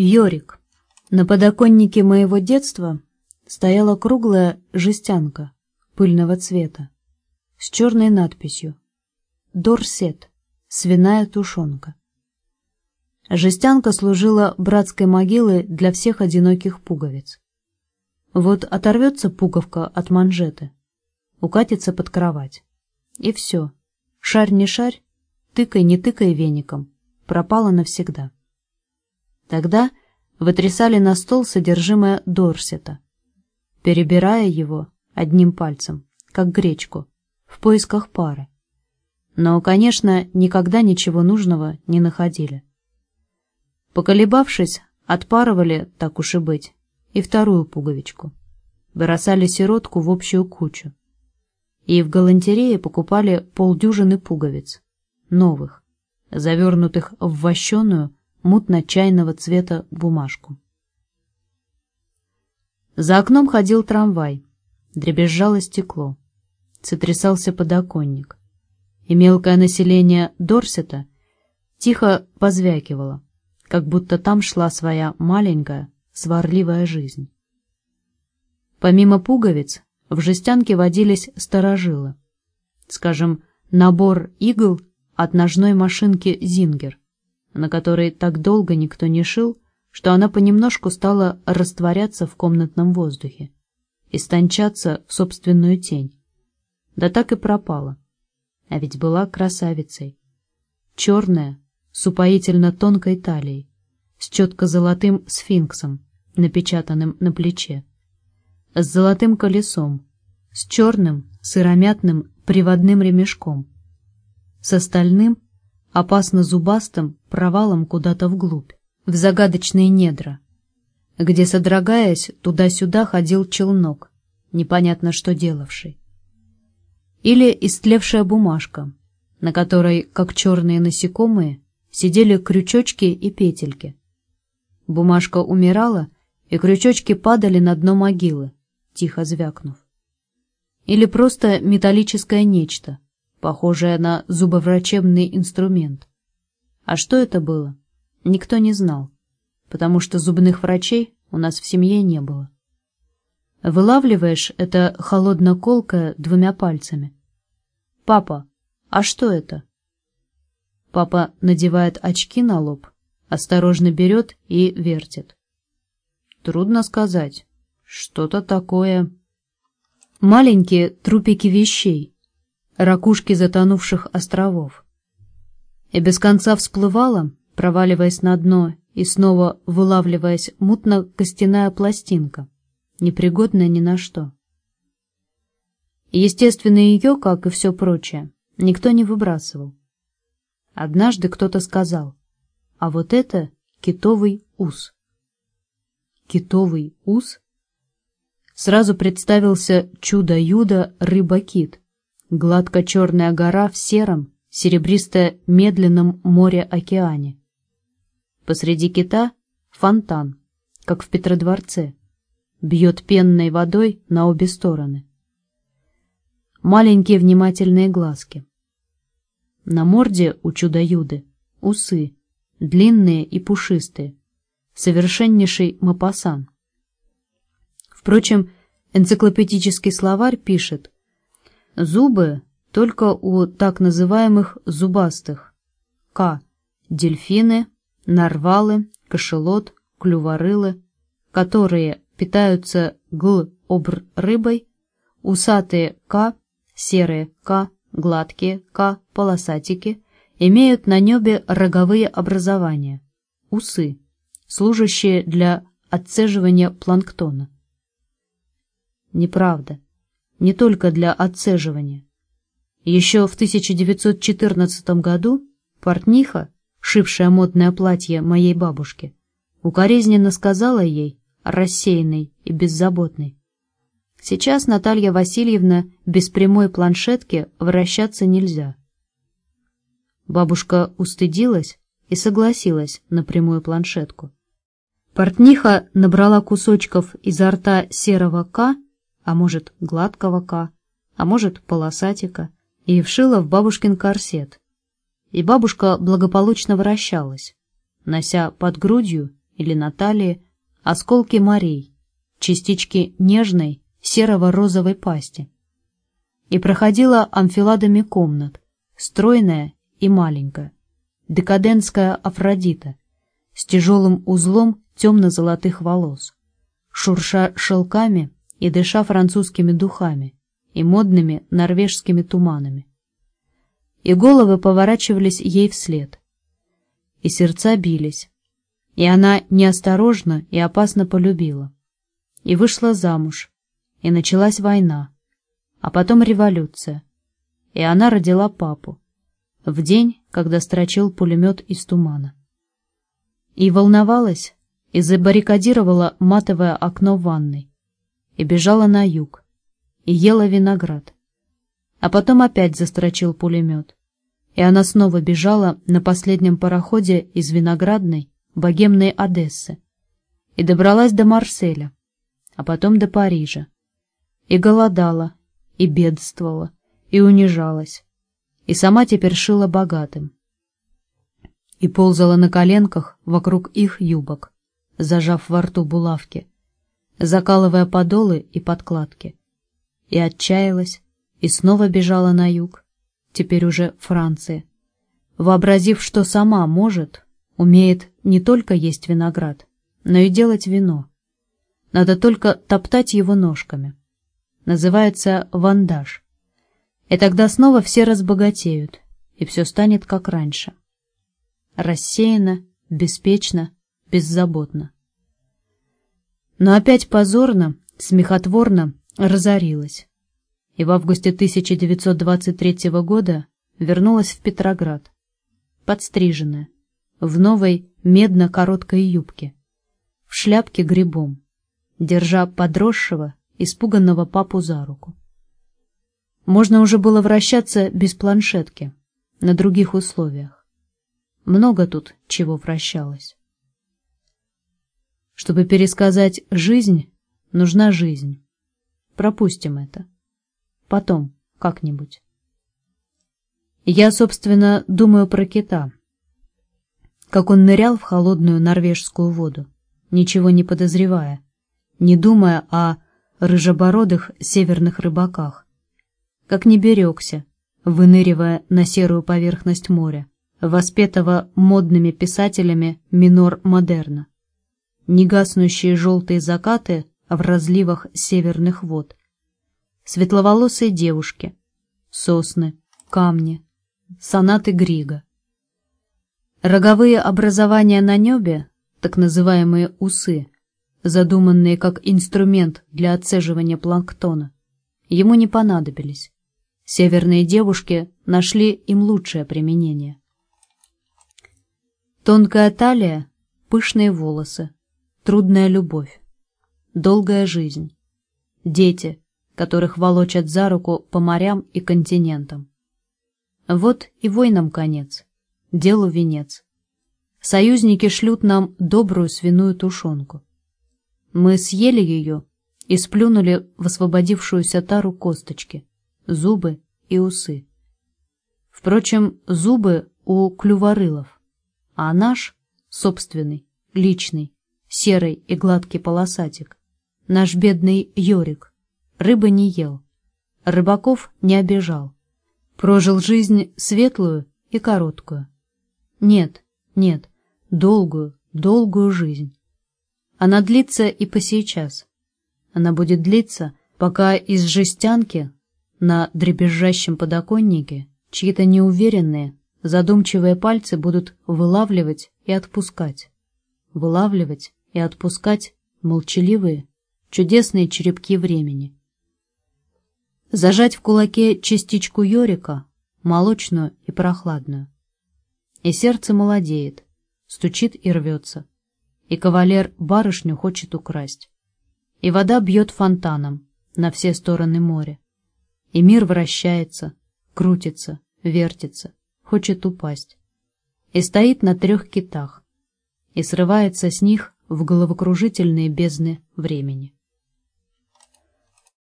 Йорик. На подоконнике моего детства стояла круглая жестянка пыльного цвета с черной надписью «Дорсет. Свиная тушенка». Жестянка служила братской могилой для всех одиноких пуговиц. Вот оторвется пуговка от манжеты, укатится под кровать. И все. Шарь не шарь, тыкай не тыкай веником, пропала навсегда. Тогда вытрясали на стол содержимое Дорсета, перебирая его одним пальцем, как гречку, в поисках пары. Но, конечно, никогда ничего нужного не находили. Поколебавшись, отпарывали, так уж и быть, и вторую пуговичку. Бросали сиротку в общую кучу. И в галантерее покупали полдюжины пуговиц, новых, завернутых в вощеную, мутно-чайного цвета бумажку. За окном ходил трамвай, дребезжало стекло, сотрясался подоконник, и мелкое население Дорсета тихо позвякивало, как будто там шла своя маленькая, сварливая жизнь. Помимо пуговиц, в жестянке водились сторожилы, скажем, набор игл от ножной машинки «Зингер», на которой так долго никто не шил, что она понемножку стала растворяться в комнатном воздухе, истончаться в собственную тень. Да так и пропала. А ведь была красавицей. Черная, с упоительно тонкой талией, с четко золотым сфинксом, напечатанным на плече, с золотым колесом, с черным, сыромятным приводным ремешком, с остальным опасно зубастым провалом куда-то вглубь, в загадочные недра, где, содрогаясь, туда-сюда ходил челнок, непонятно что делавший. Или истлевшая бумажка, на которой, как черные насекомые, сидели крючочки и петельки. Бумажка умирала, и крючочки падали на дно могилы, тихо звякнув. Или просто металлическое нечто, похожее на зубоврачебный инструмент. А что это было, никто не знал, потому что зубных врачей у нас в семье не было. Вылавливаешь это холодно-колкое двумя пальцами. «Папа, а что это?» Папа надевает очки на лоб, осторожно берет и вертит. Трудно сказать. Что-то такое... Маленькие трупики вещей, ракушки затонувших островов. И без конца всплывала, проваливаясь на дно и снова вылавливаясь, мутно-костяная пластинка, непригодная ни на что. Естественно, ее, как и все прочее, никто не выбрасывал. Однажды кто-то сказал, а вот это китовый ус. Китовый ус? Сразу представился чудо-юдо рыба-кит, Гладко-черная гора в сером, серебристо-медленном море-океане. Посреди кита фонтан, как в Петродворце, бьет пенной водой на обе стороны. Маленькие внимательные глазки. На морде у чудо-юды усы, длинные и пушистые, совершеннейший мапасан. Впрочем, энциклопедический словарь пишет, Зубы только у так называемых зубастых. К. Дельфины, нарвалы, кошелот, клюворылы, которые питаются гл-обр рыбой, усатые К, серые К, гладкие К, полосатики, имеют на небе роговые образования, усы, служащие для отцеживания планктона. Неправда не только для отцеживания. Еще в 1914 году портниха, шившая модное платье моей бабушки, укоризненно сказала ей, рассеянной и беззаботной, «Сейчас, Наталья Васильевна, без прямой планшетки вращаться нельзя». Бабушка устыдилась и согласилась на прямую планшетку. Портниха набрала кусочков изо рта серого «К» а может, гладкого ка, а может, полосатика, и вшила в бабушкин корсет. И бабушка благополучно вращалась, нося под грудью или на талии осколки морей, частички нежной серо-розовой пасти. И проходила амфиладами комнат, стройная и маленькая, декадентская Афродита, с тяжелым узлом темно-золотых волос, шурша шелками и дыша французскими духами и модными норвежскими туманами. И головы поворачивались ей вслед, и сердца бились, и она неосторожно и опасно полюбила, и вышла замуж, и началась война, а потом революция, и она родила папу, в день, когда строчил пулемет из тумана. И волновалась, и забаррикадировала матовое окно в ванной, и бежала на юг, и ела виноград. А потом опять застрочил пулемет, и она снова бежала на последнем пароходе из виноградной, богемной Одессы, и добралась до Марселя, а потом до Парижа, и голодала, и бедствовала, и унижалась, и сама теперь шила богатым, и ползала на коленках вокруг их юбок, зажав во рту булавки, закалывая подолы и подкладки, и отчаялась, и снова бежала на юг, теперь уже Франция, вообразив, что сама может, умеет не только есть виноград, но и делать вино. Надо только топтать его ножками. Называется вандаж. И тогда снова все разбогатеют, и все станет как раньше. Рассеяно, беспечно, беззаботно. Но опять позорно, смехотворно разорилась. И в августе 1923 года вернулась в Петроград, подстриженная, в новой медно-короткой юбке, в шляпке грибом, держа подросшего, испуганного папу за руку. Можно уже было вращаться без планшетки, на других условиях. Много тут чего вращалось. Чтобы пересказать жизнь, нужна жизнь. Пропустим это. Потом, как-нибудь. Я, собственно, думаю про кита. Как он нырял в холодную норвежскую воду, ничего не подозревая, не думая о рыжебородых северных рыбаках, как не берегся, выныривая на серую поверхность моря, воспетого модными писателями минор-модерна. Негаснущие желтые закаты в разливах северных вод. Светловолосые девушки, сосны, камни, сонаты Грига. Роговые образования на небе, так называемые усы, задуманные как инструмент для отцеживания планктона, ему не понадобились. Северные девушки нашли им лучшее применение. Тонкая талия, пышные волосы, трудная любовь, долгая жизнь, дети, которых волочат за руку по морям и континентам. Вот и войнам конец, делу венец. Союзники шлют нам добрую свиную тушенку. Мы съели ее и сплюнули в освободившуюся тару косточки зубы и усы. Впрочем, зубы у клюворылов, а наш, собственный, личный, серый и гладкий полосатик, наш бедный Йорик, рыбы не ел, рыбаков не обижал, прожил жизнь светлую и короткую. Нет, нет, долгую, долгую жизнь. Она длится и по сейчас. Она будет длиться, пока из жестянки на дребезжащем подоконнике чьи-то неуверенные, задумчивые пальцы будут вылавливать и отпускать. Вылавливать и отпускать молчаливые, чудесные черепки времени. Зажать в кулаке частичку Йорика, молочную и прохладную. И сердце молодеет, стучит и рвется. И кавалер барышню хочет украсть. И вода бьет фонтаном на все стороны моря и мир вращается, крутится, вертится, хочет упасть. И стоит на трех китах, и срывается с них в головокружительные бездны времени.